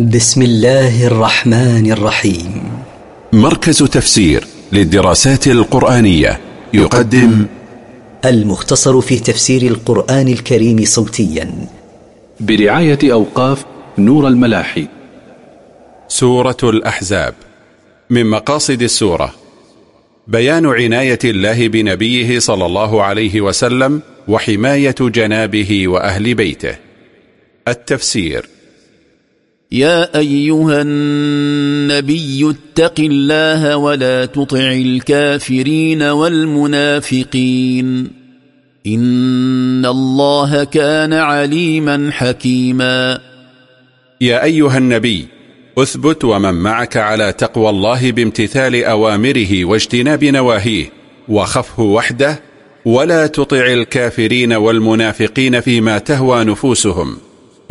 بسم الله الرحمن الرحيم. مركز تفسير للدراسات القرآنية يقدم المختصر في تفسير القرآن الكريم صوتيا. برعاية أوقاف نور الملاحي. سورة الأحزاب. من مقاصد السورة. بيان عناية الله بنبيه صلى الله عليه وسلم وحماية جنابه وأهل بيته. التفسير. يا أيها النبي اتق الله ولا تطع الكافرين والمنافقين. إن الله كان عليما حكيما. يا أيها النبي أثبت ومن معك على تقوى الله بامتثال أوامره واجتناب نواهيه وخفه وحده ولا تطع الكافرين والمنافقين فيما تهوى نفوسهم.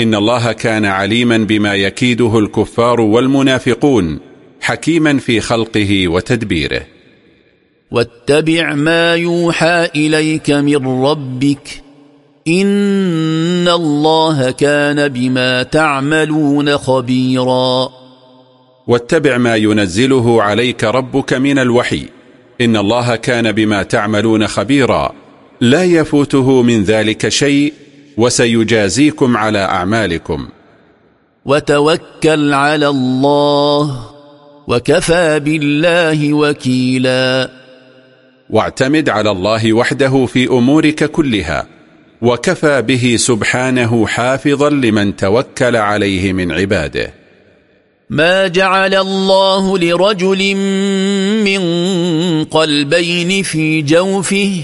إن الله كان عليما بما يكيده الكفار والمنافقون حكيما في خلقه وتدبيره. واتبع ما يوحى إليك من ربك إن الله كان بما تعملون خبيرا. واتبع ما ينزله عليك ربك من الوحي إن الله كان بما تعملون خبيرا. لا يفوته من ذلك شيء وسيجازيكم على أعمالكم. وتوكل على الله وكفى بالله وكيلا. واعتمد على الله وحده في أمورك كلها وكفى به سبحانه حافظا لمن توكل عليه من عباده. ما جعل الله لرجل من قلبين في جوفه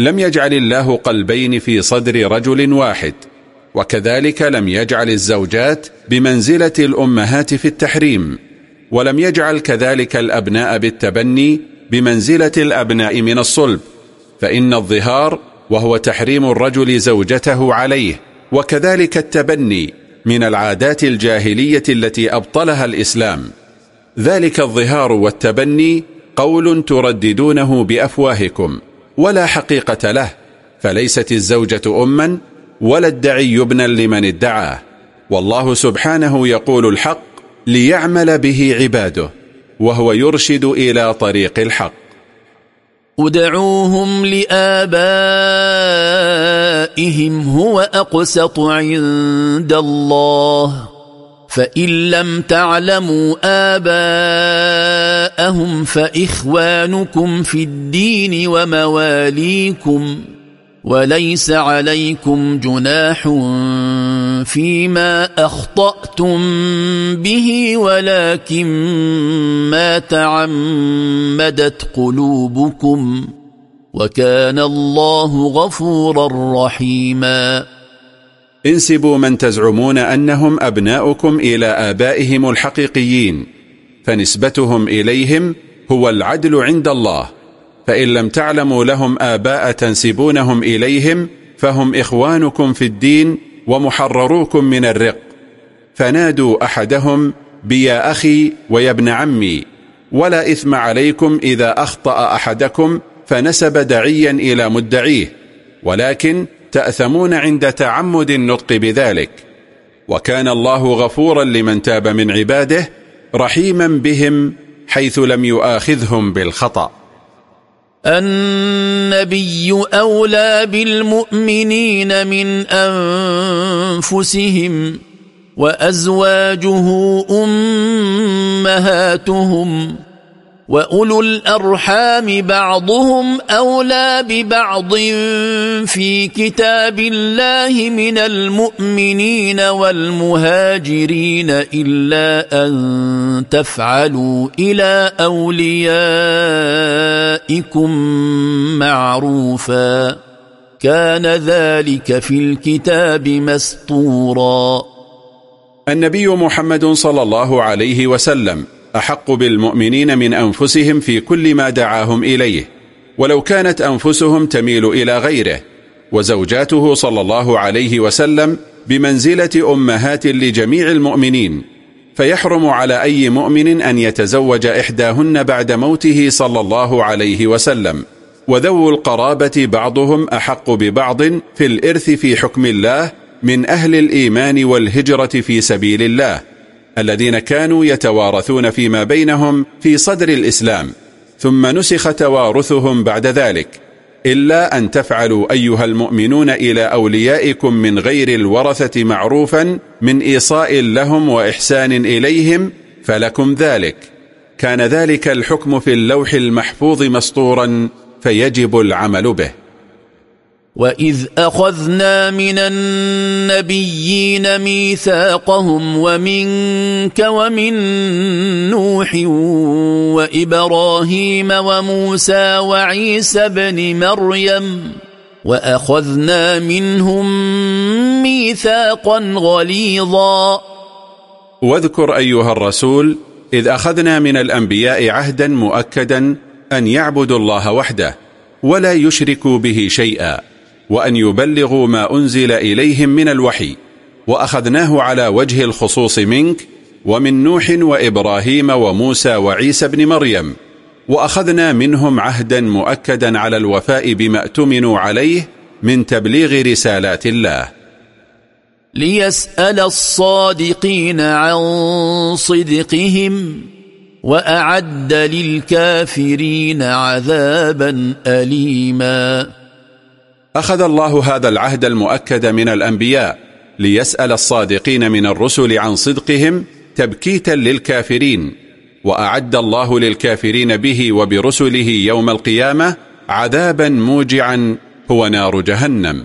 لم يجعل الله قلبين في صدر رجل واحد وكذلك لم يجعل الزوجات بمنزلة الأمهات في التحريم ولم يجعل كذلك الأبناء بالتبني بمنزلة الأبناء من الصلب فإن الظهار وهو تحريم الرجل زوجته عليه وكذلك التبني من العادات الجاهلية التي أبطلها الإسلام. ذلك الظهار والتبني قول ترددونه بأفواهكم. ولا حقيقة له فليست الزوجة أما ولا الدعي ابنا لمن ادعاه والله سبحانه يقول الحق ليعمل به عباده وهو يرشد إلى طريق الحق. ادعوهم لآبائهم هو أقسط عند الله. فإن لم تعلموا آباءهم فإخوانكم في الدين ومواليكم وليس عليكم جناح فيما أخطأتم به ولكن ما تعمدت قلوبكم وكان الله غفورا رحيما انسبوا من تزعمون أنهم أبناؤكم إلى آبائهم الحقيقيين فنسبتهم إليهم هو العدل عند الله فإن لم تعلموا لهم آباء تنسبونهم إليهم فهم إخوانكم في الدين ومحرروكم من الرق. فنادوا أحدهم بيا أخي ويا ابن عمي ولا إثم عليكم إذا أخطأ أحدكم فنسب دعيا إلى مدعيه ولكن تأثمون عند تعمد النطق بذلك. وكان الله غفورا لمن تاب من عباده رحيما بهم حيث لم يؤاخذهم بالخطأ. النبي أولى بالمؤمنين من أنفسهم وأزواجه أمهاتهم. واولو الارحام بعضهم اولى ببعض في كتاب الله من المؤمنين والمهاجرين الا ان تفعلوا إلى اوليائكم معروفا كان ذلك في الكتاب مسطورا النبي محمد صلى الله عليه وسلم أحق بالمؤمنين من أنفسهم في كل ما دعاهم إليه ولو كانت أنفسهم تميل إلى غيره وزوجاته صلى الله عليه وسلم بمنزلة أمهات لجميع المؤمنين فيحرم على أي مؤمن أن يتزوج إحداهن بعد موته صلى الله عليه وسلم. وذو القرابة بعضهم أحق ببعض في الإرث في حكم الله من أهل الإيمان والهجرة في سبيل الله. الذين كانوا يتوارثون فيما بينهم في صدر الإسلام ثم نسخ توارثهم بعد ذلك إلا أن تفعلوا أيها المؤمنون إلى أوليائكم من غير الورثة معروفا من إيصاء لهم وإحسان إليهم فلكم ذلك. كان ذلك الحكم في اللوح المحفوظ مسطورا فيجب العمل به. وإذ أخذنا من النبيين ميثاقهم ومنك ومن نوح وإبراهيم وموسى وعيسى بن مريم وأخذنا منهم ميثاقا غليظا. واذكر أيها الرسول إذ أخذنا من الأنبياء عهدا مؤكدا أن يعبدوا الله وحده ولا يشركوا به شيئا. وأن يبلغوا ما أنزل إليهم من الوحي وأخذناه على وجه الخصوص منك ومن نوح وإبراهيم وموسى وعيسى بن مريم وأخذنا منهم عهدا مؤكدا على الوفاء بما اؤتمنوا عليه من تبليغ رسالات الله. ليسأل الصادقين عن صدقهم وأعد للكافرين عذابا أليما. أخذ الله هذا العهد المؤكد من الأنبياء ليسأل الصادقين من الرسل عن صدقهم تبكيتا للكافرين وأعد الله للكافرين به وبرسله يوم القيامة عذابا موجعا هو نار جهنم.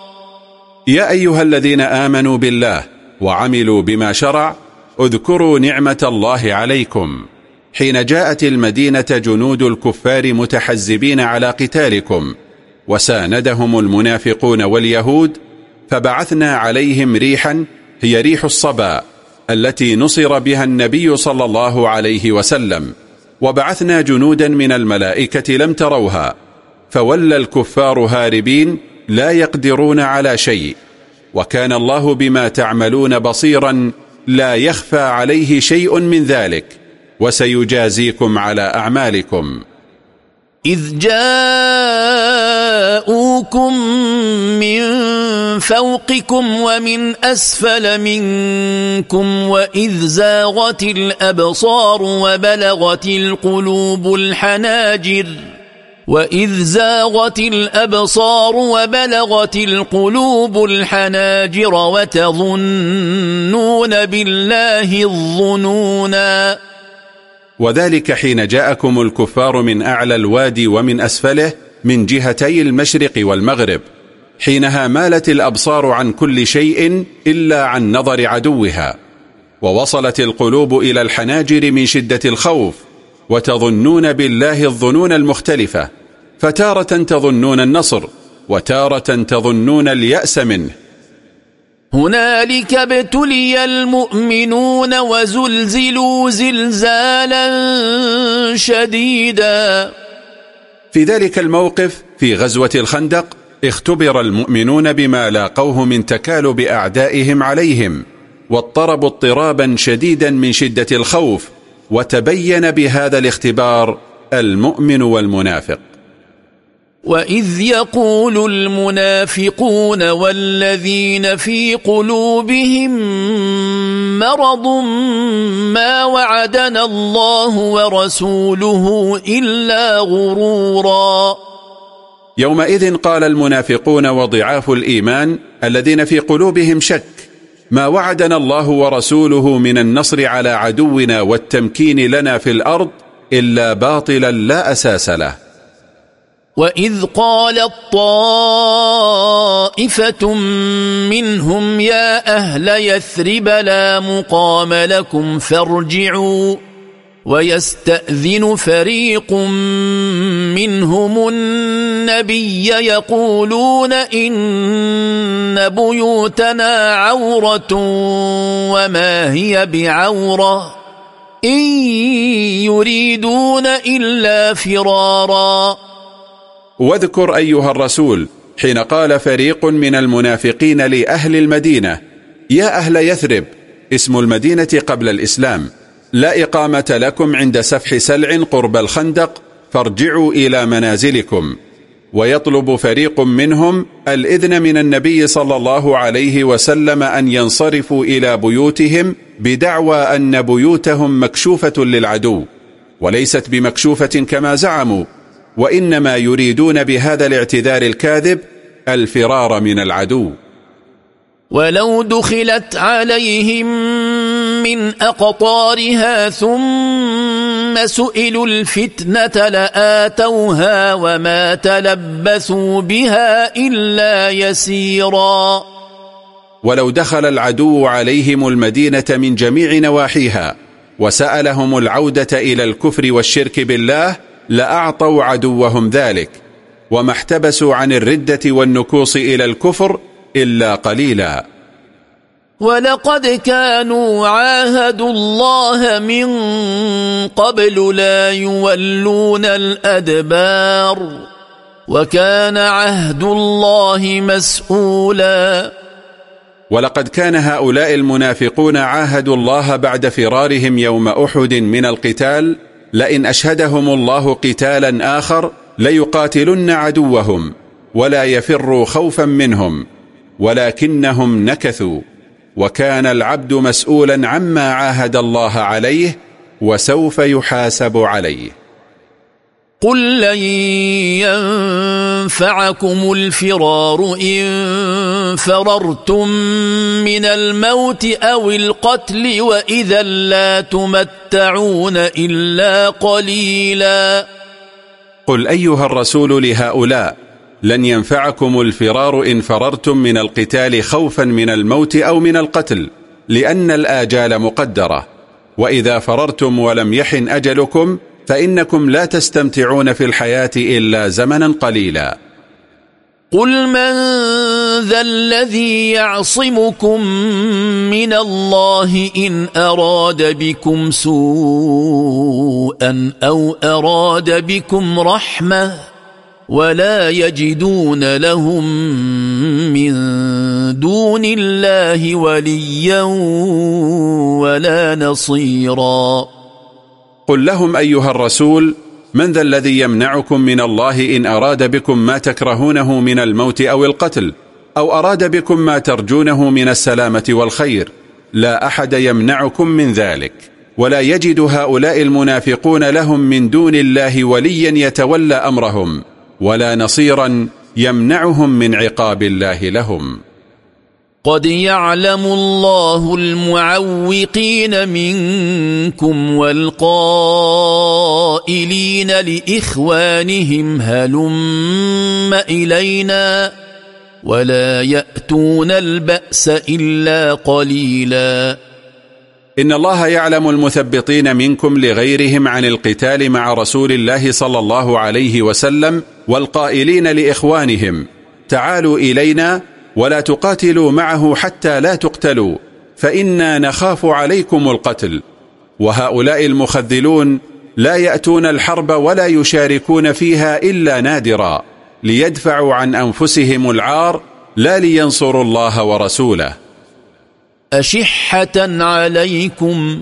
يا أيها الذين آمنوا بالله وعملوا بما شرع اذكروا نعمة الله عليكم. حين جاءت المدينة جنود الكفار متحزبين على قتالكم وساندهم المنافقون واليهود فبعثنا عليهم ريحا هي ريح الصبا التي نصر بها النبي صلى الله عليه وسلم. وبعثنا جنودا من الملائكة لم تروها فولى الكفار هاربين لا يقدرون على شيء وكان الله بما تعملون بصيرا لا يخفى عليه شيء من ذلك وسيجازيكم على أعمالكم. إذ جاءوكم من فوقكم ومن أسفل منكم وإذ زاغت الأبصار وبلغت القلوب الحناجر واذ زاغت الابصار وبلغت القلوب الحناجر وتظنون بالله الظنونا وذلك حين جاءكم الكفار من اعلى الوادي ومن اسفله من جهتي المشرق والمغرب. حينها مالت الابصار عن كل شيء الا عن نظر عدوها. ووصلت القلوب إلى الحناجر من شده الخوف وتظنون بالله الظنون المختلفة. فتارة تظنون النصر وتارة تظنون اليأس منه. هنالك ابتلي المؤمنون وزلزلوا زلزالا شديدا. في ذلك الموقف في غزوة الخندق اختبر المؤمنون بما لاقوه من تكالب أعدائهم عليهم واضطربوا اضطرابا شديدا من شدة الخوف وتبين بهذا الاختبار المؤمن والمنافق. وإذ يقول المنافقون والذين في قلوبهم مرض ما وعدنا الله ورسوله إلا غرورا يومئذ قال المنافقون وضعاف الإيمان الذين في قلوبهم شك ما وعدنا الله ورسوله من النصر على عدونا والتمكين لنا في الأرض إلا باطلا لا أساس له. وإذ قالت طائفة منهم يا أهل يثرب لا مقام لكم فارجعوا ويستأذن فريق منهم النبي يقولون إن بيوتنا عورة وما هي بعورة إن يريدون إلا فرارا واذكر أيها الرسول حين قال فريق من المنافقين لأهل المدينة يا أهل يثرب اسم المدينة قبل الإسلام لا إقامة لكم عند سفح سلع قرب الخندق فارجعوا إلى منازلكم. ويطلب فريق منهم الإذن من النبي صلى الله عليه وسلم أن ينصرفوا إلى بيوتهم بدعوى أن بيوتهم مكشوفة للعدو وليست بمكشوفة كما زعموا وإنما يريدون بهذا الاعتذار الكاذب الفرار من العدو. ولو دخلت عليهم من أقطارها ثم سئلوا الفتنة لآتوها وما تلبثوا بها إلا يسيرا. ولو دخل العدو عليهم المدينة من جميع نواحيها وسألهم العودة إلى الكفر والشرك بالله لأعطوا عدوهم ذلك وما احتبسوا عن الردة والنكوص إلى الكفر إلا قليلا. ولقد كانوا عاهدوا الله من قبل لا يولون الأدبار وكان عهد الله مسؤولا. ولقد كان هؤلاء المنافقون عاهدوا الله بعد فرارهم يوم أحد من القتال لئن أشهدهم الله قتالا آخر ليقاتلن عدوهم ولا يفروا خوفا منهم ولكنهم نكثوا وكان العبد مسؤولا عما عاهد الله عليه وسوف يحاسب عليه. قل لن ينفعكم الفرار إن فررتم من الموت أو القتل وإذا لا تمتعون إلا قليلا. قل أيها الرسول لهؤلاء لن ينفعكم الفرار إن فررتم من القتال خوفا من الموت أو من القتل لأن الآجال مقدرة. وإذا فررتم ولم يحن أجلكم فإنكم لا تستمتعون في الحياة إلا زمنا قليلا. قل من ذا الذي يعصمكم من الله إن أراد بكم سوءا أو أراد بكم رحمة ولا يجدون لهم من دون الله وليا ولا نصيرا. قل لهم أيها الرسول من ذا الذي يمنعكم من الله إن أراد بكم ما تكرهونه من الموت أو القتل أو أراد بكم ما ترجونه من السلامة والخير؟ لا أحد يمنعكم من ذلك. ولا يجد هؤلاء المنافقون لهم من دون الله وليا يتولى أمرهم ولا نصيرا يمنعهم من عقاب الله لهم. قد يعلم الله المعوقين منكم والقائلين لإخوانهم هلم إلينا ولا يأتون البأس إلا قليلا إن الله يعلم المثبطين منكم لغيرهم عن القتال مع رسول الله صلى الله عليه وسلم والقائلين لإخوانهم تعالوا إلينا ولا تقاتلوا معه حتى لا تقتلوا فإنا نخاف عليكم القتل. وهؤلاء المخذلون لا يأتون الحرب ولا يشاركون فيها إلا نادرا ليدفعوا عن أنفسهم العار لا لينصروا الله ورسوله. أشحة عليكم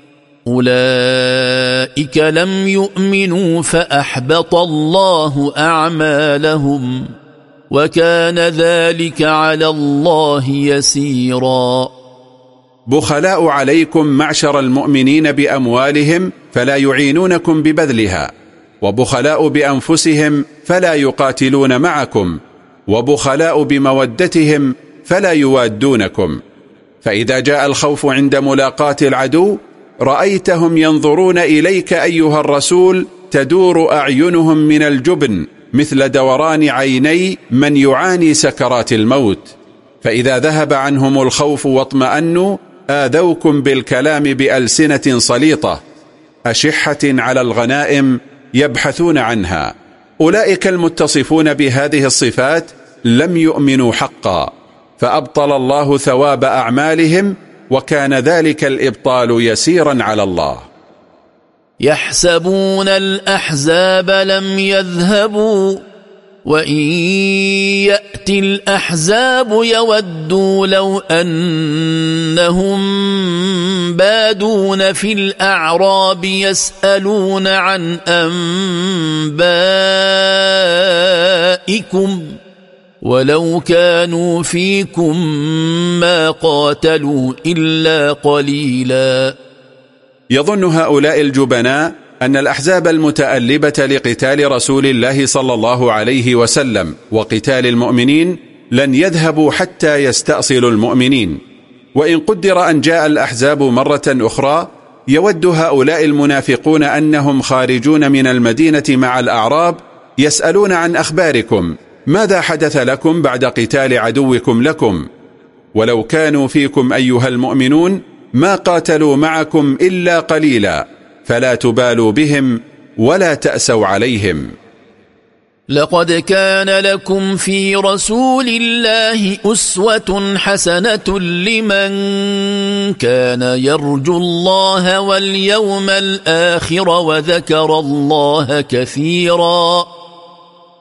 أولئك لم يؤمنوا فأحبط الله أعمالهم وكان ذلك على الله يسيرا. بخلاء عليكم معشر المؤمنين بأموالهم فلا يعينونكم ببذلها وبخلاء بأنفسهم فلا يقاتلون معكم وبخلاء بمودتهم فلا يوادونكم فإذا جاء الخوف عند ملاقاة العدو رأيتهم ينظرون إليك أيها الرسول تدور أعينهم من الجبن مثل دوران عيني من يعاني سكرات الموت. فإذا ذهب عنهم الخوف واطمأنوا آذوكم بالكلام بألسنة صليطة أشحة على الغنائم يبحثون عنها. أولئك المتصفون بهذه الصفات لم يؤمنوا حقا فأبطل الله ثواب أعمالهم وكان ذلك الإبطال يسيرا على الله. يحسبون الأحزاب لم يذهبوا وإن يأتي الأحزاب يودوا لو أنهم بادون في الأعراب يسألون عن أنبائكم. ولو كانوا فيكم ما قاتلوا إلا قليلا. يظن هؤلاء الجبناء أن الأحزاب المتألبة لقتال رسول الله صلى الله عليه وسلم وقتال المؤمنين لن يذهبوا حتى يستأصلوا المؤمنين. وإن قدر أن جاء الأحزاب مرة أخرى يود هؤلاء المنافقون أنهم خارجون من المدينة مع الأعراب يسألون عن أخباركم. ماذا حدث لكم بعد قتال عدوكم لكم؟ ولو كانوا فيكم أيها المؤمنون ما قاتلوا معكم إلا قليلا فلا تبالوا بهم ولا تأسوا عليهم. لقد كان لكم في رسول الله أسوة حسنة لمن كان يرجو الله واليوم الآخر وذكر الله كثيراً.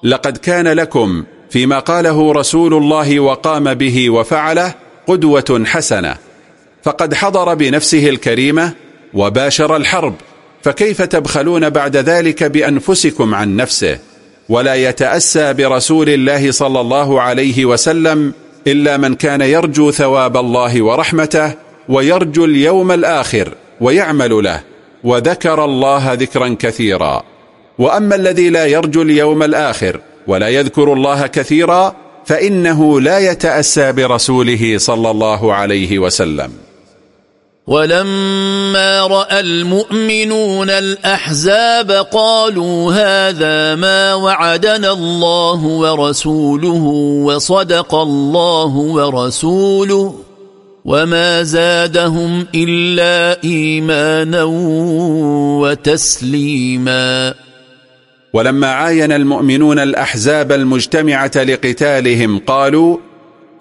لقد كان لكم فيما قاله رسول الله وقام به وفعله قدوة حسنة. فقد حضر بنفسه الكريمة وباشر الحرب. فكيف تبخلون بعد ذلك بأنفسكم عن نفسه؟ ولا يتأسى برسول الله صلى الله عليه وسلم إلا من كان يرجو ثواب الله ورحمته ويرجو اليوم الآخر ويعمل له. وذكر الله ذكرا كثيرا. وأما الذي لا يرجو اليوم الآخر ولا يذكر الله كثيرا فإنه لا يتأسى برسوله صلى الله عليه وسلم. ولما رأى المؤمنون الأحزاب قالوا هذا ما وعدنا الله ورسوله وصدق الله ورسوله وما زادهم إلا إيمانا وتسليما. ولما عاين المؤمنون الأحزاب المجتمعة لقتالهم قالوا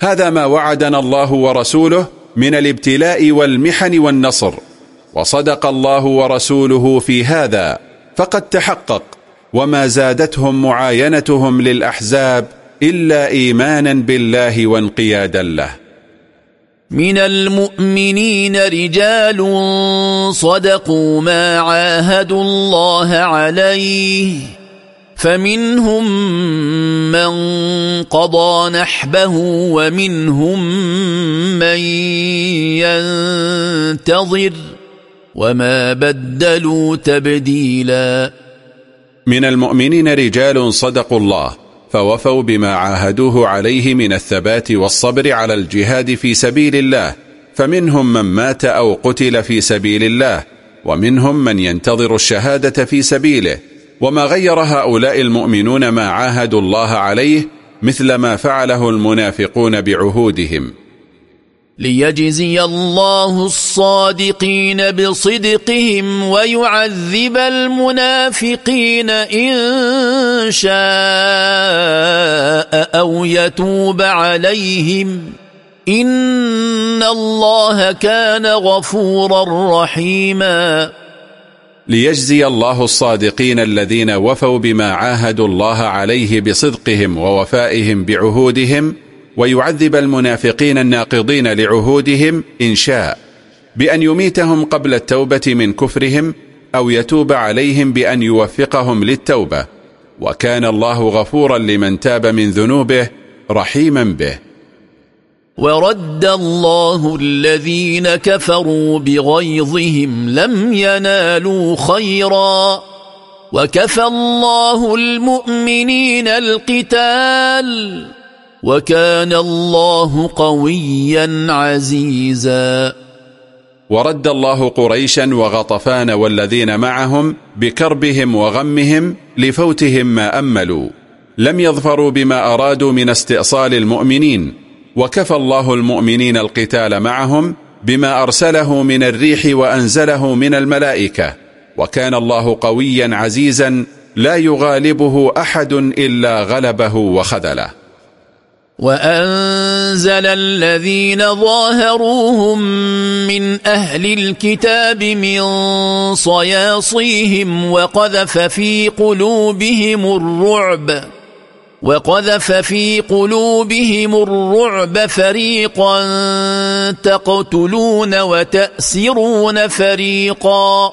هذا ما وعدنا الله ورسوله من الابتلاء والمحن والنصر وصدق الله ورسوله في هذا فقد تحقق وما زادتهم معاينتهم للأحزاب إلا إيمانا بالله وانقيادا له. من المؤمنين رجال صدقوا ما عاهدوا الله عليه فمنهم من قضى نحبه ومنهم من ينتظر وما بدلوا تبديلا. من المؤمنين رجال صدقوا الله فوفوا بما عاهدوه عليه من الثبات والصبر على الجهاد في سبيل الله. فمنهم من مات أو قتل في سبيل الله ومنهم من ينتظر الشهادة في سبيله. وما غير هؤلاء المؤمنون ما عاهدوا الله عليه مثل ما فعله المنافقون بعهودهم. ليجزي الله الصادقين بصدقهم ويعذب المنافقين إن شاء أو يتوب عليهم. إن الله كان غفورا رحيماً. ليجزي الله الصادقين الذين وفوا بما عاهدوا الله عليه بصدقهم ووفائهم بعهودهم ويعذب المنافقين الناقضين لعهودهم إن شاء بأن يميتهم قبل التوبة من كفرهم أو يتوب عليهم بأن يوفقهم للتوبة وكان الله غفورا لمن تاب من ذنوبه رحيما به. ورد الله الذين كفروا بغيظهم لم ينالوا خيرا. وكفى الله المؤمنين القتال. وكان الله قويا عزيزا. ورد الله قريشا وغطفان والذين معهم بكربهم وغمهم لفوتهم ما أملوا. لم يظفروا بما أرادوا من استئصال المؤمنين. وكفى الله المؤمنين القتال معهم بما أرسله من الريح وأنزله من الملائكة. وكان الله قويا عزيزا لا يغالبه أحد إلا غلبه وخذله. وأنزل الذين ظاهروهم من أهل الكتاب من صياصيهم وقذف في قلوبهم الرعب. وقذف في قلوبهم الرعب فريقا تقتلون وتأسرون فريقا.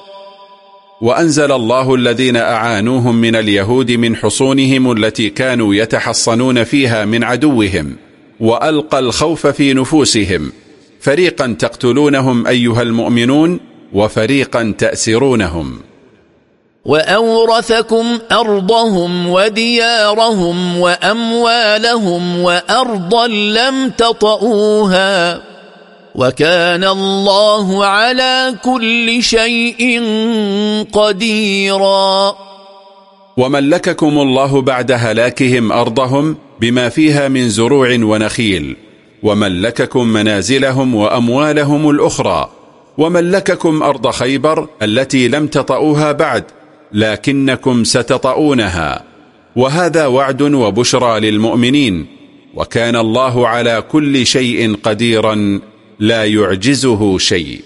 وأنزل الله الذين أعانوهم من اليهود من حصونهم التي كانوا يتحصنون فيها من عدوهم وألقى الخوف في نفوسهم. فريقا تقتلونهم أيها المؤمنون وفريقا تأسرونهم. وأورثكم أرضهم وديارهم وأموالهم وأرضا لم تطئوها وكان الله على كل شيء قديرا. وملككم الله بعد هلاكهم أرضهم بما فيها من زروع ونخيل. وملككم منازلهم وأموالهم الأخرى. وملككم أرض خيبر التي لم تطؤوها بعد. لكنكم ستطؤونها. وهذا وعد وبشرى للمؤمنين. وكان الله على كل شيء قديرا لا يعجزه شيء.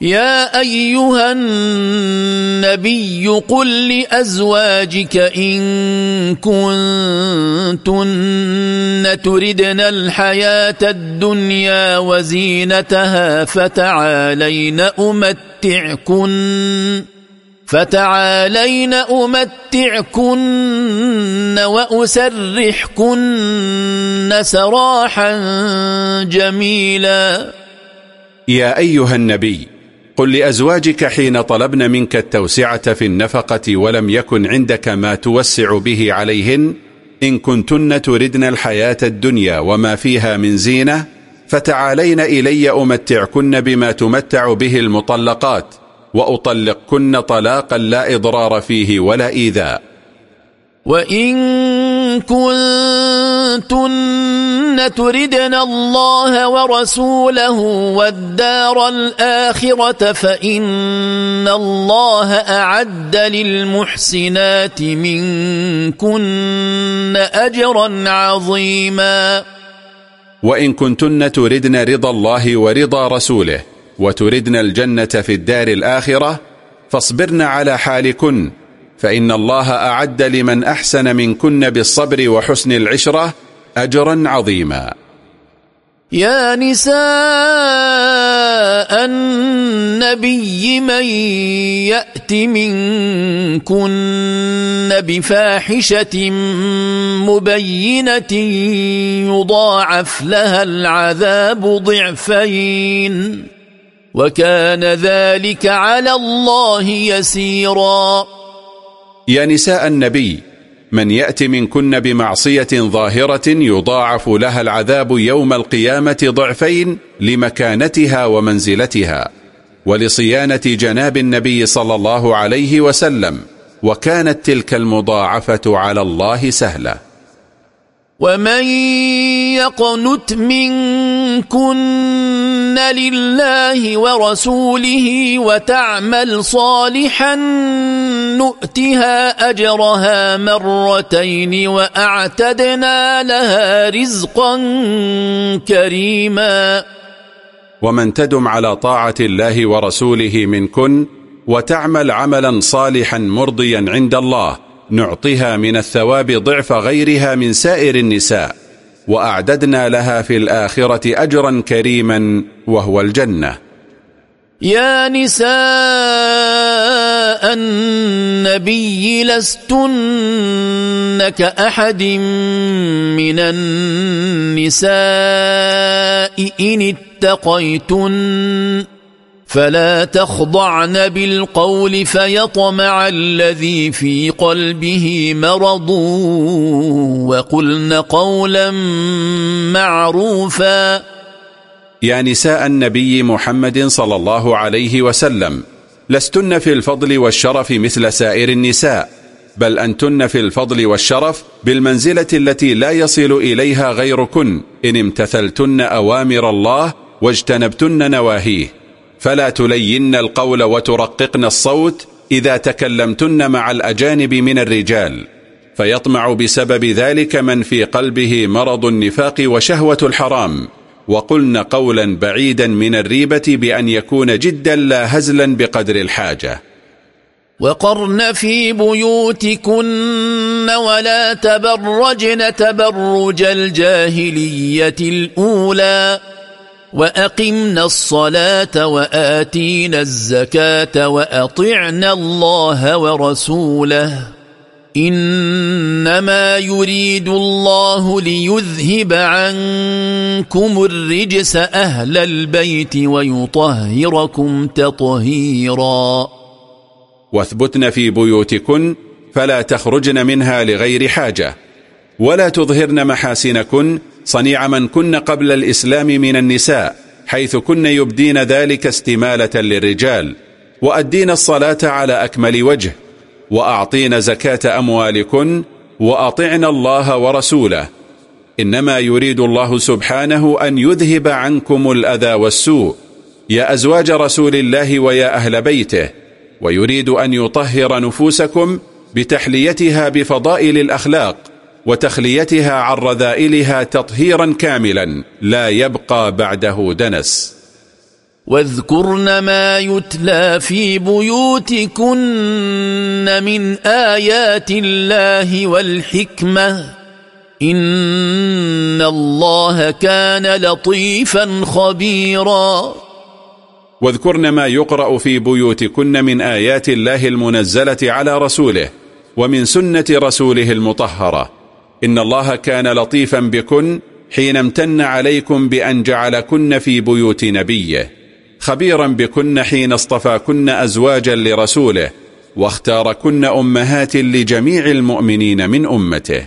يا أيها النبي قل لأزواجك إن كنتن تردن الحياة الدنيا وزينتها فتعالين أمتعكن. فتعالين أمتعكن وأسرحكن سراحا جميلا. يا أيها النبي قل لأزواجك حين طلبن منك التوسعة في النفقة ولم يكن عندك ما توسع به عليهن. إن كنتن تردن الحياة الدنيا وما فيها من زينة فتعالين إلي أمتعكن بما تمتع به المطلقات. وأطلقكن طلاقا لا إضرار فيه ولا إيذاء. وإن كنتن تردن الله ورسوله والدار الآخرة فإن الله أعد للمحسنات منكن أجرا عظيما. وإن كنتن تردن رضا الله ورضا رسوله وتردن الجنة في الدار الآخرة فاصبرن على حالكن فإن الله أعد لمن أحسن منكن بالصبر وحسن العشرة أجرا عظيما. يا نساء النبي من يأت منكن بفاحشة مبينة يضاعف لها العذاب ضعفين. وكان ذلك على الله يسيرا. يا نساء النبي من يأتي منكن بمعصية ظاهرة يضاعف لها العذاب يوم القيامة ضعفين لمكانتها ومنزلتها ولصيانة جناب النبي صلى الله عليه وسلم وكانت تلك المضاعفة على الله سهلة. ومن يقنت منكن لله ورسوله وتعمل صالحا نؤتها أجرها مرتين وأعتدنا لها رزقا كريما ومن تدم على طاعة الله ورسوله منكن وتعمل عملا صالحا مرضيا عند الله نعطيها من الثواب ضعف غيرها من سائر النساء وأعددنا لها في الآخرة أجرا كريما وهو الجنة. يا نساء النبي لستن كأحد من النساء إن اتقيتن. فلا تخضعن بالقول فيطمع الذي في قلبه مرض وقلن قولا معروفا. يا نساء النبي محمد صلى الله عليه وسلم لستن في الفضل والشرف مثل سائر النساء بل أنتن في الفضل والشرف بالمنزلة التي لا يصل إليها غيركن إن امتثلتن أوامر الله واجتنبتن نواهيه. فلا تلين القول وترققن الصوت إذا تكلمتن مع الأجانب من الرجال فيطمع بسبب ذلك من في قلبه مرض النفاق وشهوة الحرام. وقلن قولا بعيدا من الريبة بأن يكون جدا لا هزلا بقدر الحاجة. وقرن في بيوتكن ولا تبرجن تبرج الجاهلية الأولى. وأقمنا الصلاة وآتينا الزكاة وأطعنا الله ورسوله انما يريد الله ليذهب عنكم الرجس أهل البيت ويطهركم تطهيرا واثبتن في بيوتكن فلا تخرجن منها لغير حاجة ولا تظهرن محاسنكن صنيع من كن قبل الإسلام من النساء حيث كن يبدين ذلك استمالة للرجال وأدين الصلاة على أكمل وجه وأعطين زكاة أموالكن وأطعن الله ورسوله. إنما يريد الله سبحانه أن يذهب عنكم الأذى والسوء يا أزواج رسول الله ويا أهل بيته ويريد أن يطهر نفوسكم بتحليتها بفضائل الأخلاق. وتخليتها عن رذائلها تطهيرا كاملا لا يبقى بعده دنس. واذكرن ما يتلى في بيوتكن من آيات الله والحكمة. إن الله كان لطيفا خبيرا. واذكرن ما يقرأ في بيوتكن من آيات الله المنزلة على رسوله ومن سنة رسوله المطهرة. إن الله كان لطيفا بكن حين امتن عليكم بأن جعلكن في بيوت نبيه خبيرا بكن حين اصطفاكن أزواجا لرسوله واختاركن أمهات لجميع المؤمنين من أمته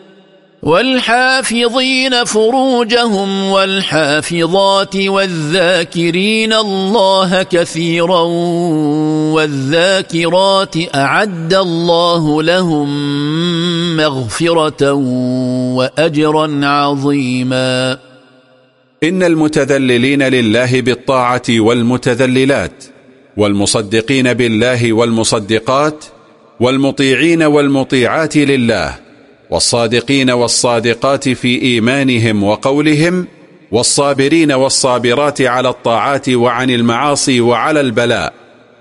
والحافظين فروجهم والحافظات والذاكرين الله كثيرا والذاكرات أعد الله لهم مغفرة وأجرا عظيما. إن المتذللين لله بالطاعة والمتذللات والمصدقين بالله والمصدقات والمطيعين والمطيعات لله والصادقين والصادقات في إيمانهم وقولهم والصابرين والصابرات على الطاعات وعن المعاصي وعلى البلاء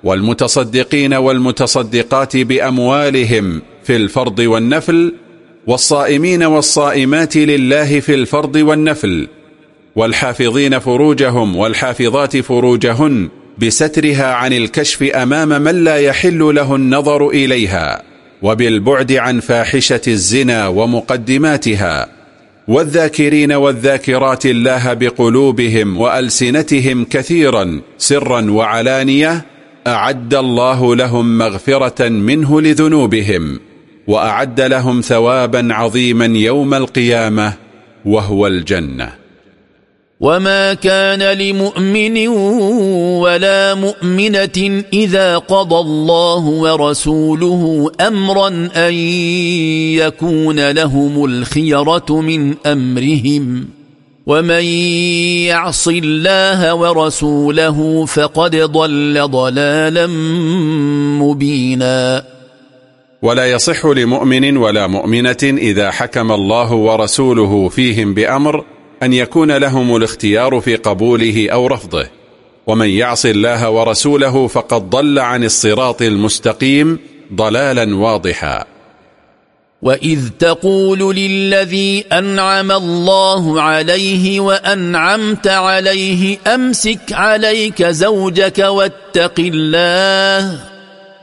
والمتصدقين والمتصدقات بأموالهم في الفرض والنفل والصائمين والصائمات لله في الفرض والنفل والحافظين فروجهم والحافظات فروجهن بسترها عن الكشف أمام من لا يحل له النظر إليها. وبالبعد عن فاحشة الزنا ومقدماتها والذاكرين والذاكرات الله بقلوبهم وألسنتهم كثيرا سرا وعلانية أعد الله لهم مغفرة منه لذنوبهم وأعد لهم ثوابا عظيما يوم القيامة وهو الجنة. وما كان لمؤمن ولا مؤمنه اذا قضى الله ورسوله امرا ان يكون لهم الخيره من امرهم ومن يعص الله ورسوله فقد ضل ضلالا مبينا ولا يصح لمؤمن ولا مؤمنه اذا حكم الله ورسوله فيهم بامر أن يكون لهم الاختيار في قبوله أو رفضه. ومن يعص الله ورسوله فقد ضل عن الصراط المستقيم ضلالا واضحا. وإذ تقول للذي أنعم الله عليه وأنعمت عليه أمسك عليك زوجك واتق الله.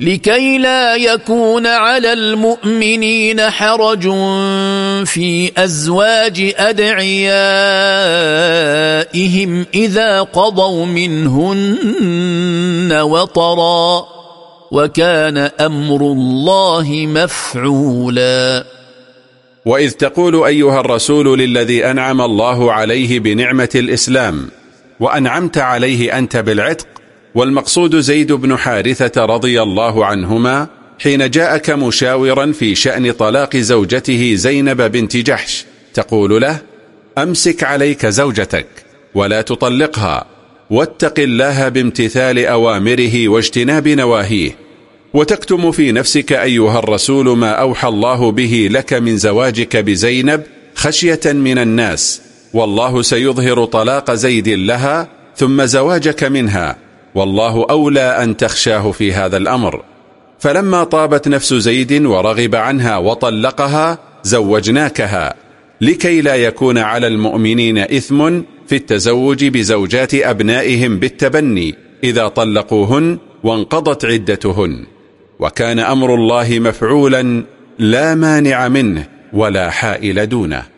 لكي لا يكون على المؤمنين حرج في أزواج أدعيائهم إذا قضوا منهن وطرا وكان أمر الله مفعولا. وإذ تقول أيها الرسول للذي أنعم الله عليه بنعمة الإسلام وأنعمت عليه أنت بالعتق والمقصود زيد بن حارثة رضي الله عنهما حين جاءك مشاورا في شأن طلاق زوجته زينب بنت جحش تقول له أمسك عليك زوجتك ولا تطلقها واتق الله بامتثال أوامره واجتناب نواهيه وتكتم في نفسك أيها الرسول ما أوحى الله به لك من زواجك بزينب خشية من الناس والله سيظهر طلاق زيد لها ثم زواجك منها. والله أولى أن تخشاه في هذا الأمر. فلما طابت نفس زيد ورغب عنها وطلقها زوجناكها لكي لا يكون على المؤمنين إثم في التزوج بزوجات أبنائهم بالتبني إذا طلقوهن وانقضت عدتهن. وكان أمر الله مفعولا لا مانع منه ولا حائل دونه.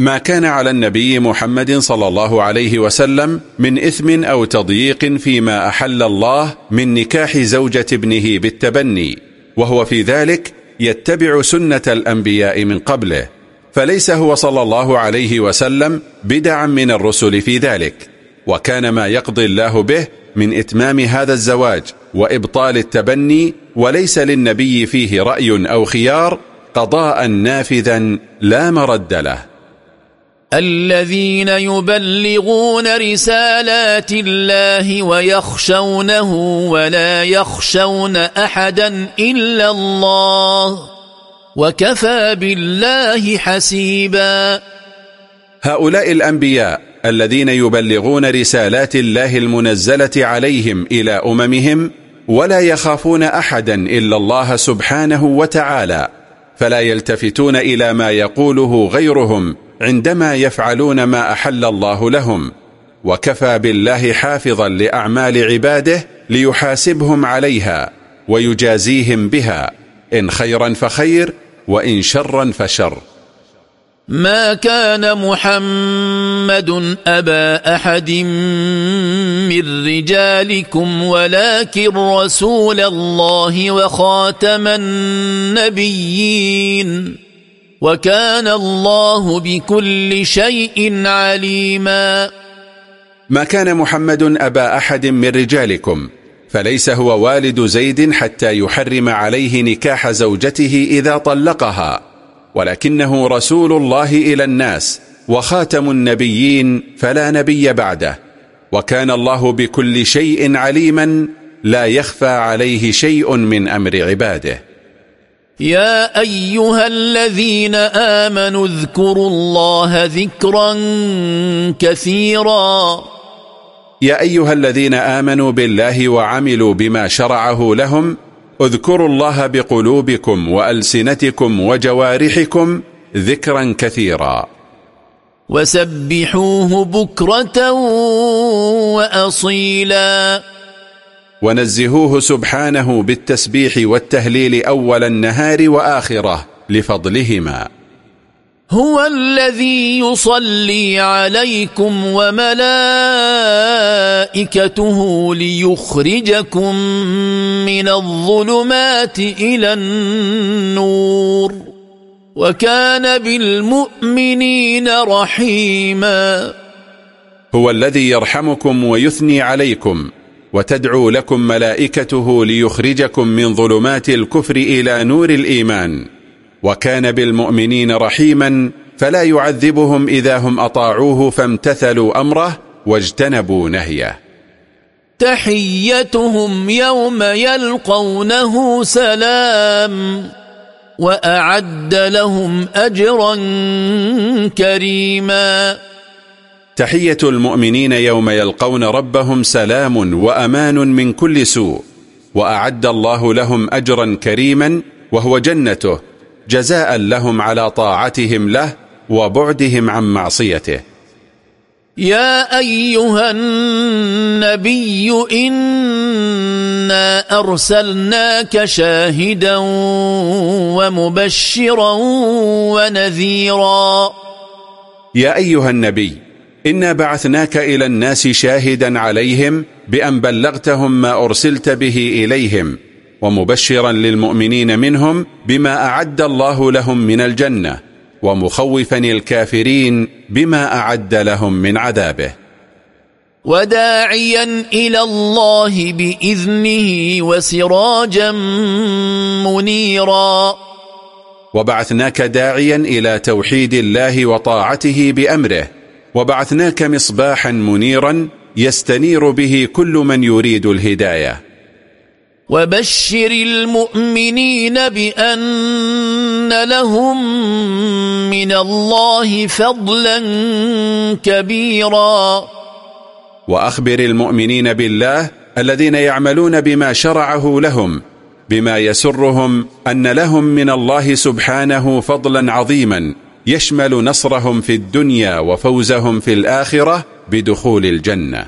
ما كان على النبي محمد صلى الله عليه وسلم من إثم أو تضييق فيما أحل الله من نكاح زوجة ابنه بالتبني وهو في ذلك يتبع سنة الأنبياء من قبله فليس هو صلى الله عليه وسلم بدعا من الرسل في ذلك وكان ما يقضي الله به من إتمام هذا الزواج وإبطال التبني وليس للنبي فيه رأي أو خيار قضاء نافذا لا مرد له. الذين يبلغون رسالات الله ويخشونه ولا يخشون أحدا إلا الله وكفى بالله حسيبا. هؤلاء الأنبياء الذين يبلغون رسالات الله المنزلة عليهم إلى أممهم ولا يخافون أحدا إلا الله سبحانه وتعالى فلا يلتفتون إلى ما يقوله غيرهم عندما يفعلون ما أحل الله لهم وكفى بالله حافظا لأعمال عباده ليحاسبهم عليها ويجازيهم بها إن خيرا فخير وإن شرا فشر. ما كان محمد أبا أحد من رجالكم ولكن رسول الله وخاتم النبيين. وكان الله بكل شيء عليما. ما كان محمد أبا أحد من رجالكم فليس هو والد زيد حتى يحرم عليه نكاح زوجته إذا طلقها ولكنه رسول الله إلى الناس وخاتم النبيين فلا نبي بعده وكان الله بكل شيء عليما لا يخفى عليه شيء من أمر عباده. يا أيها الذين آمنوا اذكروا الله ذكرا كثيرا. يا أيها الذين آمنوا بالله وعملوا بما شرعه لهم اذكروا الله بقلوبكم وألسنتكم وجوارحكم ذكرا كثيرا. وسبحوه بكرة وأصيلا. ونزهوه سبحانه بالتسبيح والتهليل أول النهار وآخره لفضلهما. هو الذي يصلي عليكم وملائكته ليخرجكم من الظلمات إلى النور. وكان بالمؤمنين رحيما. هو الذي يرحمكم ويثني عليكم. وتدعو لكم ملائكته ليخرجكم من ظلمات الكفر إلى نور الإيمان. وكان بالمؤمنين رحيما فلا يعذبهم إذا هم أطاعوه فامتثلوا أمره واجتنبوا نهيه. تحيتهم يوم يلقونه سلام وأعد لهم أجرا كريما. تحية المؤمنين يوم يلقون ربهم سلام وأمان من كل سوء وأعد الله لهم أجرا كريما وهو جنته جزاء لهم على طاعتهم له وبعدهم عن معصيته. يا أيها النبي إنا أرسلناك شاهدا ومبشرا ونذيرا. يا أيها النبي إنا بعثناك إلى الناس شاهدا عليهم بأن بلغتهم ما أرسلت به إليهم ومبشرا للمؤمنين منهم بما أعد الله لهم من الجنة ومخوفا الكافرين بما أعد لهم من عذابه. وداعيا إلى الله بإذنه وسراجا منيرا. وبعثناك داعيا إلى توحيد الله وطاعته بأمره وبعثناك مصباحا منيرا يستنير به كل من يريد الهداية. وبشر المؤمنين بأن لهم من الله فضلا كبيرا. وأخبر المؤمنين بالله الذين يعملون بما شرعه لهم بما يسرهم أن لهم من الله سبحانه فضلا عظيما. يشمل نصرهم في الدنيا وفوزهم في الآخرة بدخول الجنة.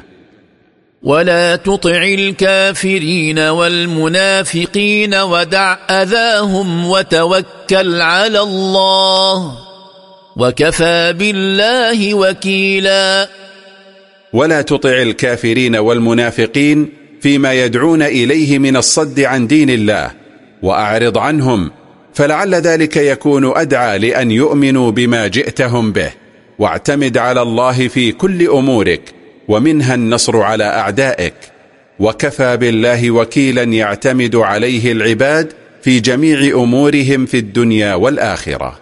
ولا تطع الكافرين والمنافقين ودع أذاهم وتوكل على الله وكفى بالله وكيلا. ولا تطع الكافرين والمنافقين فيما يدعون إليه من الصد عن دين الله وأعرض عنهم فلعل ذلك يكون أدعى لأن يؤمنوا بما جئتهم به واعتمد على الله في كل أمورك ومنها النصر على أعدائك. وكفى بالله وكيلا يعتمد عليه العباد في جميع أمورهم في الدنيا والآخرة.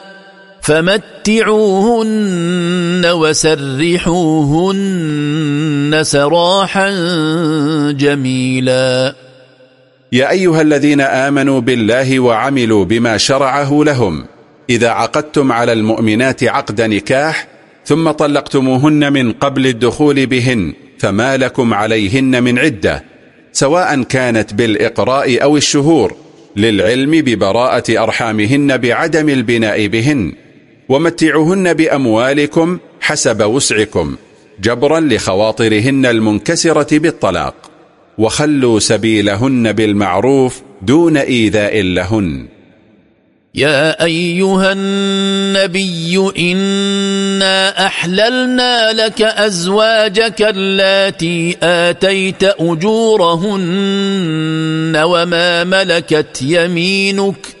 فمتعوهن وسرحوهن سراحا جميلا. يا أيها الذين آمنوا بالله وعملوا بما شرعه لهم. إذا عقدتم على المؤمنات عقد نكاح ثم طلقتموهن من قبل الدخول بهن فما لكم عليهن من عدة سواء كانت بالإقراء أو الشهور للعلم ببراءة أرحامهن بعدم البناء بهن. ومتعوهن بأموالكم حسب وسعكم جبرا لخواطرهن المنكسرة بالطلاق وخلوا سبيلهن بالمعروف دون إيذاء لهن. يا أيها النبي إنا أحللنا لك أزواجك اللاتي آتيت أجورهن وما ملكت يمينك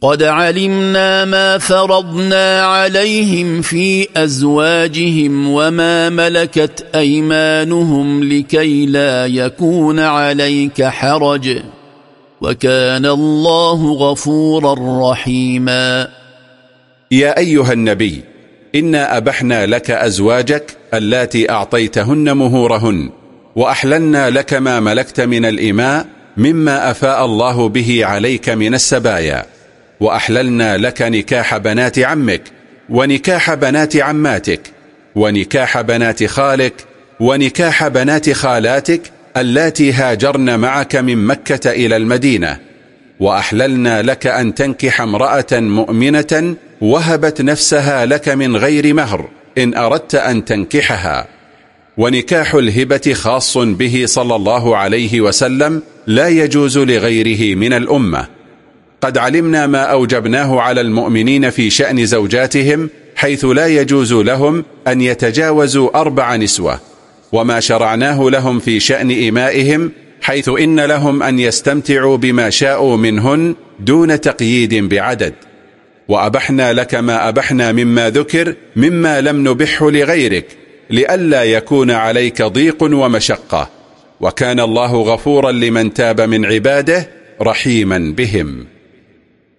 قد علمنا ما فرضنا عليهم في أزواجهم وما ملكت أيمانهم لكي لا يكون عليك حرج. وكان الله غفورا رحيما. يا أيها النبي إنا أبحنا لك أزواجك اللاتي أعطيتهن مهورهن وأحللنا لك ما ملكت من الإماء مما أفاء الله به عليك من السبايا. وأحللنا لك نكاح بنات عمك ونكاح بنات عماتك ونكاح بنات خالك ونكاح بنات خالاتك اللاتي هاجرن معك من مكة إلى المدينة. وأحللنا لك أن تنكح امرأة مؤمنة وهبت نفسها لك من غير مهر إن أردت أن تنكحها. ونكاح الهبة خاص به صلى الله عليه وسلم لا يجوز لغيره من الأمة. قد علمنا ما أوجبناه على المؤمنين في شأن زوجاتهم حيث لا يجوز لهم أن يتجاوزوا أربع نسوة وما شرعناه لهم في شأن إمائهم حيث إن لهم أن يستمتعوا بما شاءوا منهن دون تقييد بعدد. وأبحنا لك ما أبحنا مما ذكر مما لم نبحه لغيرك لئلا يكون عليك ضيق ومشقة. وكان الله غفورا لمن تاب من عباده رحيما بهم.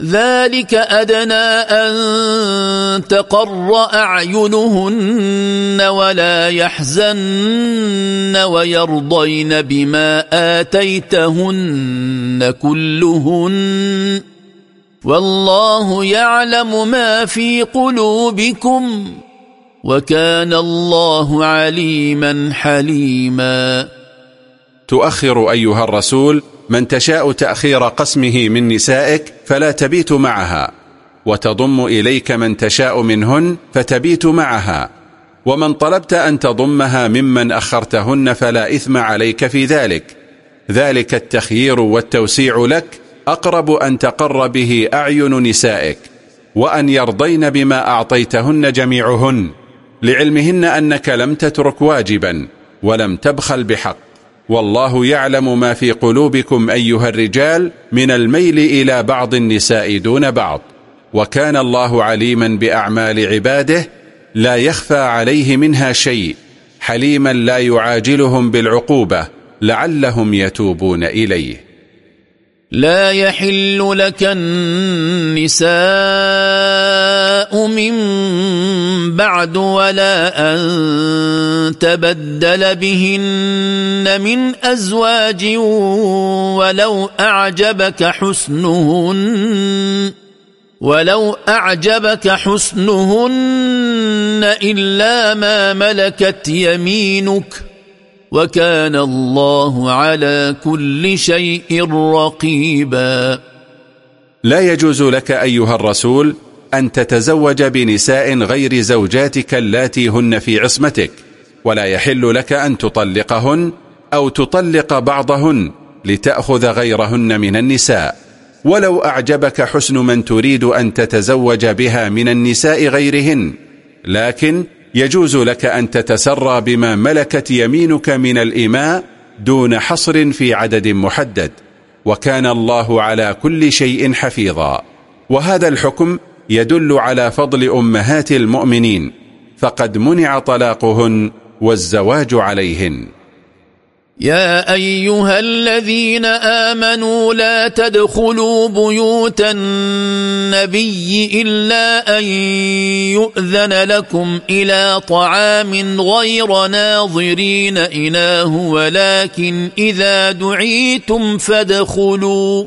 ذلك أدنى أن تقر أعينهن ولا يحزن ويرضين بما آتيتهن كلهن. والله يعلم ما في قلوبكم وكان الله عليما حليما. تؤخر أيها الرسول من تشاء تأخير قسمه من نسائك فلا تبيت معها وتضم إليك من تشاء منهن فتبيت معها ومن طلبت أن تضمها ممن أخرتهن فلا إثم عليك في ذلك ذلك التخيير والتوسيع لك أقرب أن تقر به أعين نسائك وأن يرضين بما أعطيتهن جميعهن لعلمهن أنك لم تترك واجبا ولم تبخل بحق. والله يعلم ما في قلوبكم أيها الرجال من الميل إلى بعض النساء دون بعض. وكان الله عليما بأعمال عباده لا يخفى عليه منها شيء حليما لا يعاجلهم بالعقوبة لعلهم يتوبون إليه. لا يحل لك النساء من بعد ولا أن تبدل بهن من أزواج ولو أعجبك حسنهن ولو أعجبك حسنهن إلا ما ملكت يمينك ۖ وكان الله على كل شيء رقيبا. لا يجوز لك أيها الرسول أن تتزوج بنساء غير زوجاتك اللاتي هن في عصمتك ولا يحل لك أن تطلقهن أو تطلق بعضهن لتأخذ غيرهن من النساء. ولو أعجبك حسن من تريد أن تتزوج بها من النساء غيرهن لكن يجوز لك أن تتسرى بما ملكت يمينك من الإماء دون حصر في عدد محدد وكان الله على كل شيء حفيظا. وهذا الحكم يدل على فضل أمهات المؤمنين فقد منع طلاقهن والزواج عليهن. يا أيها الذين آمنوا لا تدخلوا بيوت النبي إلا أن يؤذن لكم إلى طعام غير ناظرين إناه ولكن إذا دعيتم فادخلوا.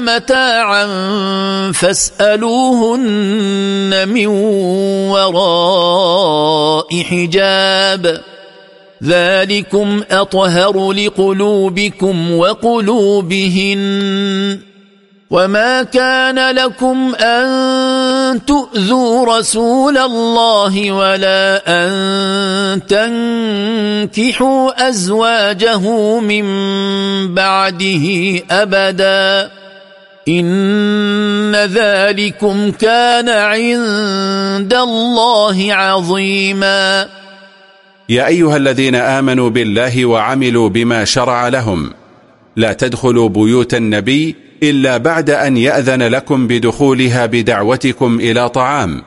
متاعا فاسألوهن من وراء حجاب. ذلكم أطهر لقلوبكم وقلوبهن. وما كان لكم أن تؤذوا رسول الله ولا أن تنكحوا أزواجه من بعده أبدا. إن ذلكم كان عند الله عظيما. يا أيها الذين آمنوا بالله وعملوا بما شرع لهم لا تدخلوا بيوت النبي إلا بعد أن يأذن لكم بدخولها بدعوتكم إلى طعام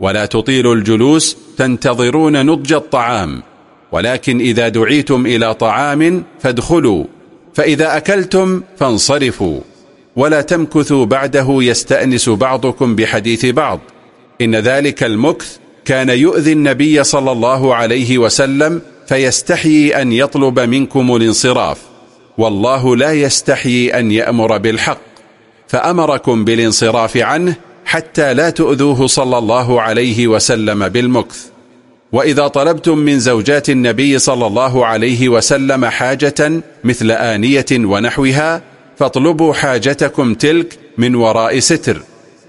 ولا تطيلوا الجلوس تنتظرون نضج الطعام ولكن إذا دعيتم إلى طعام فادخلوا فإذا أكلتم فانصرفوا. ولا تمكثوا بعده يستأنس بعضكم بحديث بعض. إن ذلك المكث كان يؤذي النبي صلى الله عليه وسلم فيستحيي أن يطلب منكم الانصراف. والله لا يستحيي أن يأمر بالحق. فأمركم بالانصراف عنه حتى لا تؤذوه صلى الله عليه وسلم بالمكث. وإذا طلبتم من زوجات النبي صلى الله عليه وسلم حاجة مثل آنية ونحوها فاطلبوا حاجتكم تلك من وراء ستر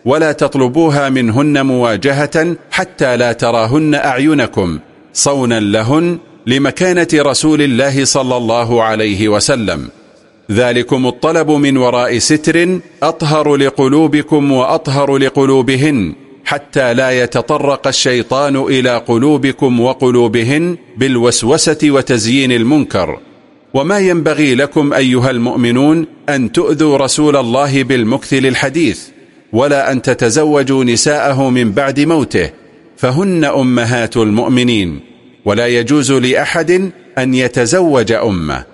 ولا تطلبوها منهن مواجهة حتى لا تراهن أعينكم صونا لهن لمكانة رسول الله صلى الله عليه وسلم. ذلكم الطلب من وراء ستر أطهر لقلوبكم وأطهر لقلوبهن حتى لا يتطرق الشيطان إلى قلوبكم وقلوبهن بالوسوسة وتزيين المنكر. وما ينبغي لكم أيها المؤمنون أن تؤذوا رسول الله بالمكث للحديث ولا أن تتزوجوا نساءه من بعد موته فهن أمهات المؤمنين ولا يجوز لأحد أن يتزوج أمه.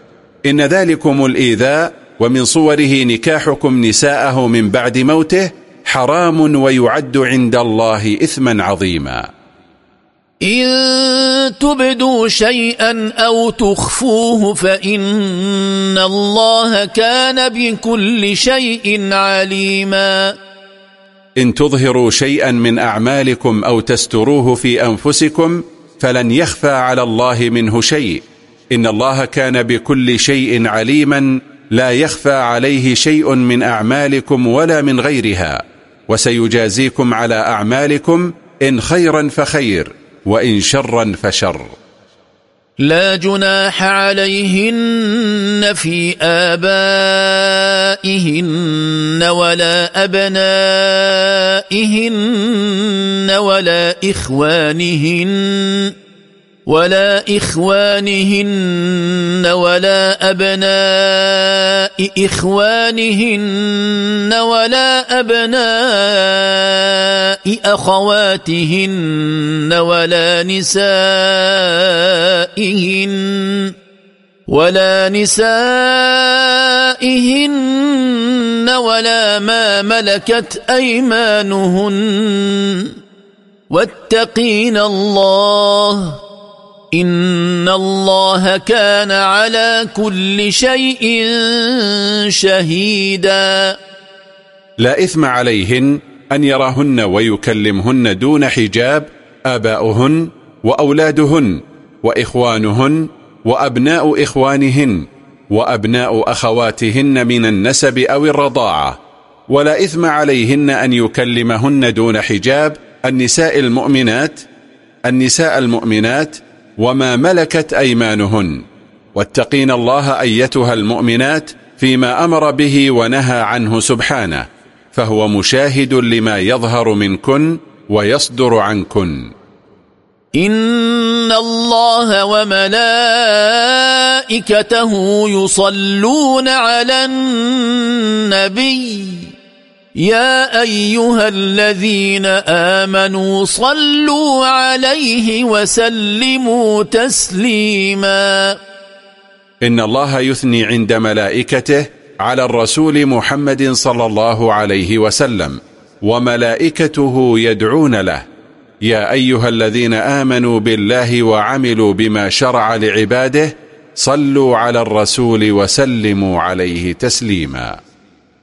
إن ذلكم الإيذاء ومن صوره نكاحكم نساءه من بعد موته حرام ويعد عند الله إثما عظيما. إن تبدوا شيئا أو تخفوه فإن الله كان بكل شيء عليما. إن تظهروا شيئا من أعمالكم أو تستروه في أنفسكم فلن يخفى على الله منه شيء. إن الله كان بكل شيء عليما لا يخفى عليه شيء من أعمالكم ولا من غيرها. وسيجازيكم على أعمالكم إن خيرا فخير. وإن شرا فشر. لا جناح عليهن في آبائهن ولا أبنائهن ولا إخوانهن. ولا إخوانهن ولا أبناء إخوانهن ولا أبناء أخواتهن ولا نسائهن ولا نسائهن ولا ما ملكت أيمانهن واتقين الله ان الله كان على كل شيء شهيدا. لا إثم عليهن أن يراهن ويكلمهن دون حجاب آباؤهن وأولادهن وإخوانهن وأبناء إخوانهن وأبناء أخواتهن من النسب أو الرضاعة. ولا إثم عليهن أن يكلمهن دون حجاب النساء المؤمنات النساء المؤمنات وما ملكت أيمانهن واتقين الله أيتها المؤمنات فيما أمر به ونهى عنه سبحانه فهو مشاهد لما يظهر منكن ويصدر عنكن إن الله وملائكته يصلون على النبي يا أيها الذين آمنوا صلوا عليه وسلموا تسليما. إن الله يثني عند ملائكته على الرسول محمد صلى الله عليه وسلم وملائكته يدعون له. يا أيها الذين آمنوا بالله وعملوا بما شرع لعباده صلوا على الرسول وسلموا عليه تسليما.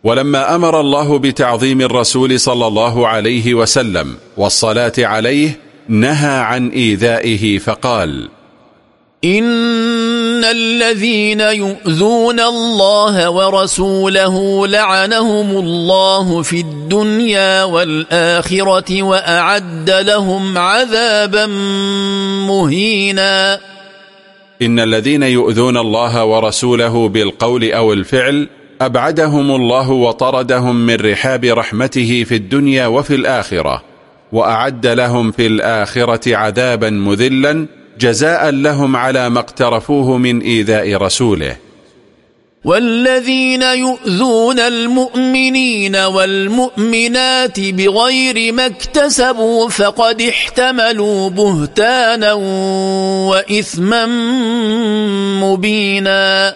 ولما أمر الله بتعظيم الرسول صلى الله عليه وسلم والصلاة عليه نهى عن إيذائه فقال إن الذين يؤذون الله ورسوله لعنهم الله في الدنيا والآخرة وأعد لهم عذابا مهينا. إن الذين يؤذون الله ورسوله بالقول أو الفعل أبعدهم الله وطردهم من رحاب رحمته في الدنيا وفي الآخرة وأعد لهم في الآخرة عذابا مذلا جزاء لهم على ما اقترفوه من إيذاء رسوله. والذين يؤذون المؤمنين والمؤمنات بغير ما اكتسبوا فقد احتملوا بهتانا وإثما مبينا.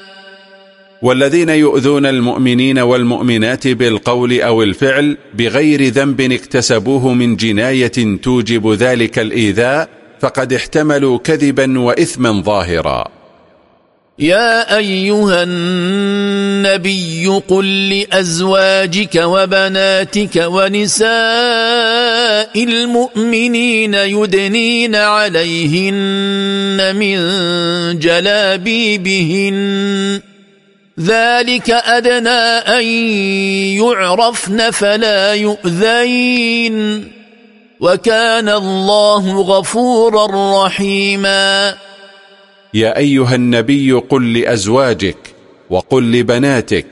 والذين يؤذون المؤمنين والمؤمنات بالقول أو الفعل بغير ذنب اكتسبوه من جناية توجب ذلك الإيذاء فقد احتملوا كذبا وإثما ظاهرا. يا أيها النبي قل لأزواجك وبناتك ونساء المؤمنين يدنين عليهن من جلابيبهن ذلك أدنى أن يعرفن فلا يؤذين. وكان الله غفورا رحيما. يا أيها النبي قل لأزواجك وقل لبناتك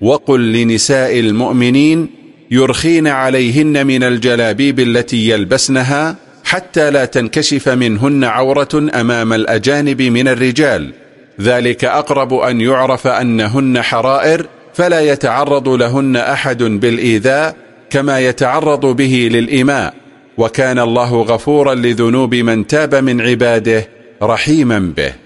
وقل لنساء المؤمنين يرخين عليهن من الجلابيب التي يلبسنها حتى لا تنكشف منهن عورة أمام الأجانب من الرجال. ذلك أقرب أن يعرف أنهن حرائر فلا يتعرض لهن أحد بالإيذاء كما يتعرض به للإماء وكان الله غفورا لذنوب من تاب من عباده رحيما به.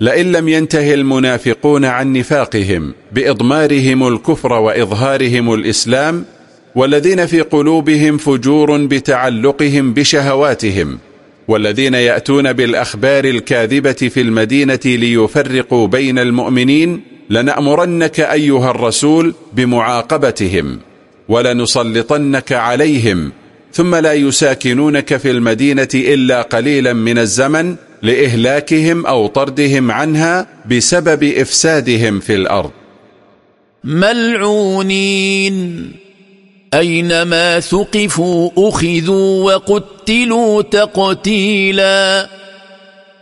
لئن لم ينته المنافقون عن نفاقهم بإضمارهم الكفر وإظهارهم الإسلام والذين في قلوبهم فجور بتعلقهم بشهواتهم والذين يأتون بالأخبار الكاذبة في المدينة ليفرقوا بين المؤمنين لنأمرنك أيها الرسول بمعاقبتهم ولنسلطنك عليهم ثم لا يساكنونك في المدينة إلا قليلا من الزمن لإهلاكهم أو طردهم عنها بسبب إفسادهم في الأرض. ملعونين. أينما ثقفوا أخذوا وقتلوا تقتيلا.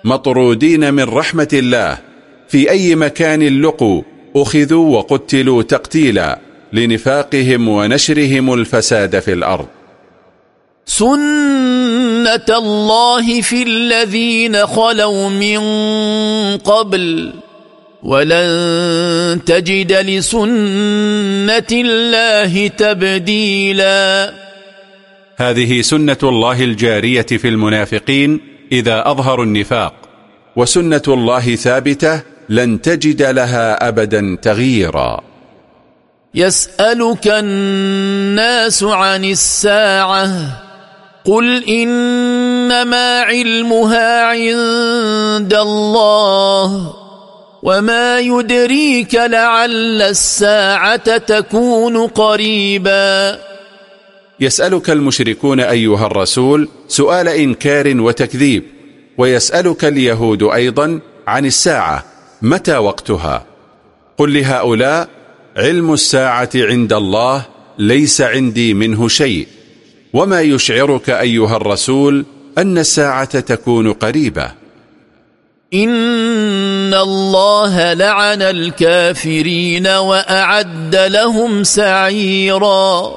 مطرودين من رحمة الله. في أي مكان لقوا أخذوا وقتلوا تقتيلا لنفاقهم ونشرهم الفساد في الأرض. سنة الله في الذين خلوا من قبل ولن تجد لسنة الله تبديلا. هذه سنة الله الجارية في المنافقين إذا أظهروا النفاق وسنة الله ثابتة لن تجد لها أبدا تغييرا يسألك الناس عن الساعة قل إنما علمها عند الله وما يدريك لعل الساعة تكون قريبا يسألك المشركون أيها الرسول سؤال إنكار وتكذيب ويسألك اليهود أيضا عن الساعة متى وقتها؟ قل لهؤلاء علم الساعة عند الله ليس عندي منه شيء. وما يشعرك أيها الرسول أن الساعة تكون قريبة. إن الله لعن الكافرين وأعد لهم سعيرا.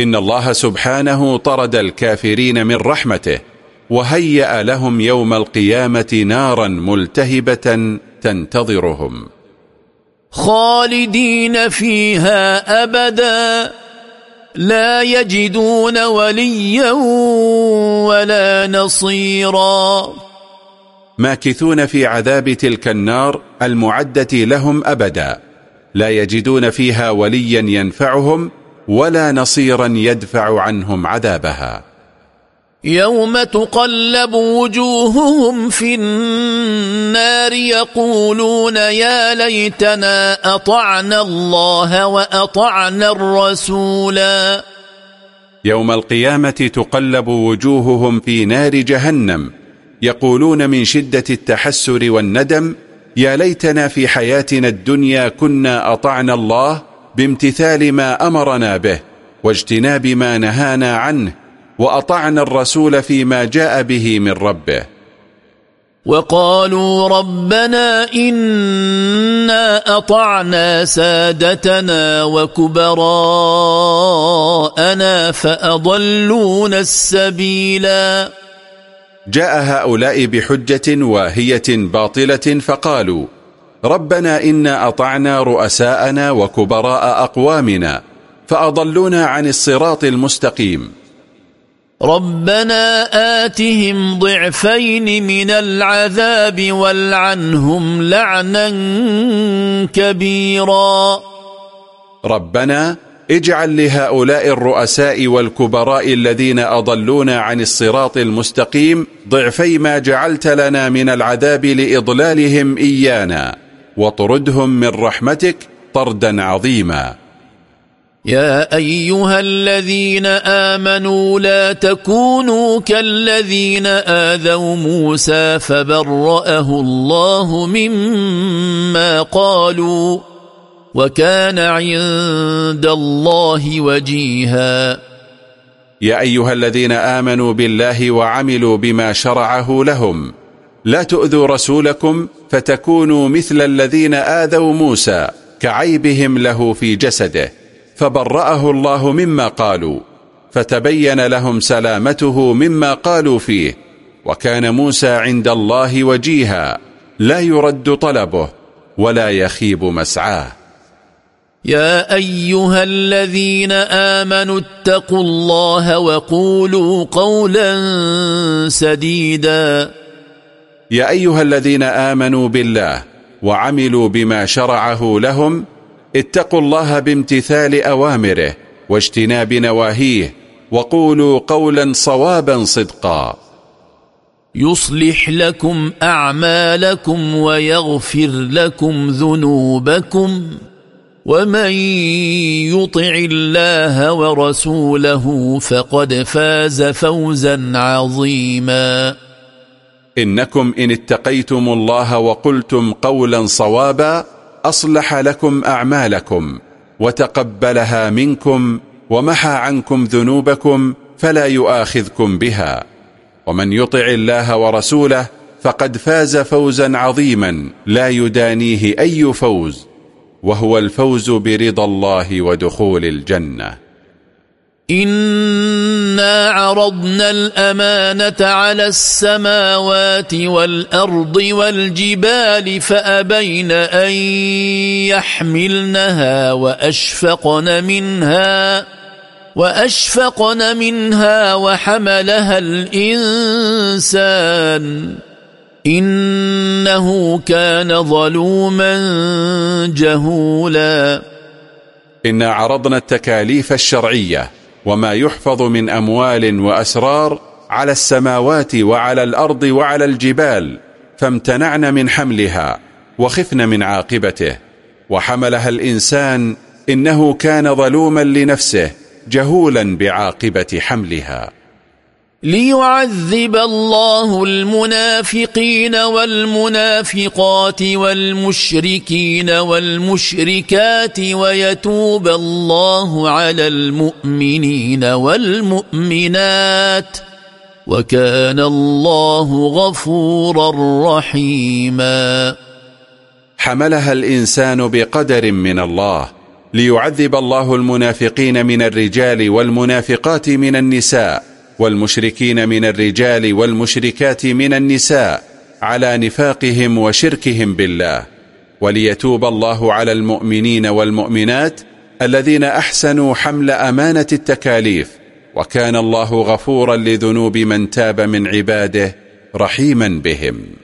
إن الله سبحانه طرد الكافرين من رحمته وهيأ لهم يوم القيامة نارا ملتهبة تنتظرهم. خالدين فيها أبدا. لا يجدون وليا ولا نصيرا. ماكثون في عذاب تلك النار المعدة لهم أبدا. لا يجدون فيها وليا ينفعهم ولا نصيرا يدفع عنهم عذابها. يوم تقلب وجوههم في النار يقولون يا ليتنا أطعنا الله وأطعنا الرسولا. يوم القيامة تقلب وجوههم في نار جهنم يقولون من شدة التحسر والندم يا ليتنا في حياتنا الدنيا كنا أطعنا الله بامتثال ما أمرنا به واجتناب ما نهانا عنه وأطعنا الرسول فيما جاء به من ربه. وقالوا ربنا إنا أطعنا سادتنا وكبراءنا فأضلون السبيلا. جاء هؤلاء بحجة واهية باطلة فقالوا ربنا إنا أطعنا رؤساءنا وكبراء أقوامنا فأضلونا عن الصراط المستقيم. ربنا آتهم ضعفين من العذاب والعنهم لعنا كبيرا. ربنا اجعل لهؤلاء الرؤساء والكبراء الذين أضلونا عن الصراط المستقيم ضعفي ما جعلت لنا من العذاب لإضلالهم إيانا وطردهم من رحمتك طردا عظيما. يا أيها الذين آمنوا لا تكونوا كالذين آذوا موسى فبرأه الله مما قالوا وكان عند الله وجيها. يا أيها الذين آمنوا بالله وعملوا بما شرعه لهم لا تؤذوا رسولكم فتكونوا مثل الذين آذوا موسى كعيبهم له في جسده. فبرأه الله مما قالوا فتبين لهم سلامته مما قالوا فيه وكان موسى عند الله وجيها لا يرد طلبه ولا يخيب مسعاه. يا أيها الذين آمنوا اتقوا الله وقولوا قولا سديدا. يا أيها الذين آمنوا بالله وعملوا بما شرعه لهم اتقوا الله بامتثال أوامره واجتناب نواهيه وقولوا قولا صوابا صدقا. يصلح لكم أعمالكم ويغفر لكم ذنوبكم ومن يطع الله ورسوله فقد فاز فوزا عظيما. إنكم إن اتقيتم الله وقلتم قولا صوابا أصلح لكم أعمالكم وتقبلها منكم ومحى عنكم ذنوبكم فلا يؤاخذكم بها. ومن يطع الله ورسوله فقد فاز فوزا عظيما لا يدانيه أي فوز وهو الفوز برضا الله ودخول الجنة. إنا عرضنا الأمانة على السماوات والأرض والجبال فأبين أن يحملنها وأشفقن منها وأشفقن منها وحملها الإنسان إنه كان ظلوما جهولا إنا عرضنا التكاليف الشرعية وما يحفظ من أموال وأسرار على السماوات وعلى الأرض وعلى الجبال فامتنعن من حملها وخفن من عاقبته. وحملها الإنسان إنه كان ظلوما لنفسه جهولا بعاقبة حملها. ليعذب الله المنافقين والمنافقات والمشركين والمشركات ويتوب الله على المؤمنين والمؤمنات وكان الله غفورا رحيما. حملها الإنسان بقدر من الله ليعذب الله المنافقين من الرجال والمنافقات من النساء والمشركين من الرجال والمشركات من النساء على نفاقهم وشركهم بالله. وليتوب الله على المؤمنين والمؤمنات الذين أحسنوا حمل أمانة التكاليف. وكان الله غفورا لذنوب من تاب من عباده رحيما بهم.